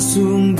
Soon.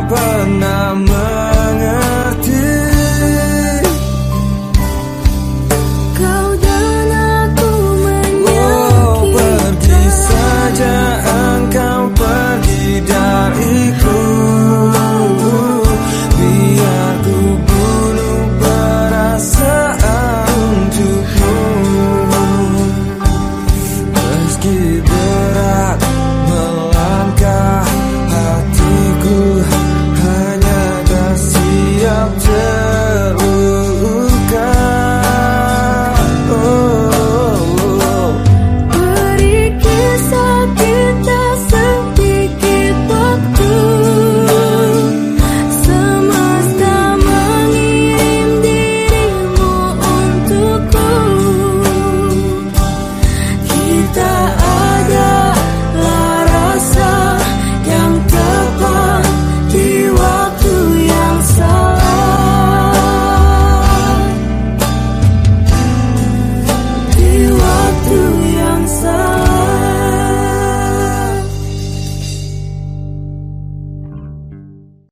but not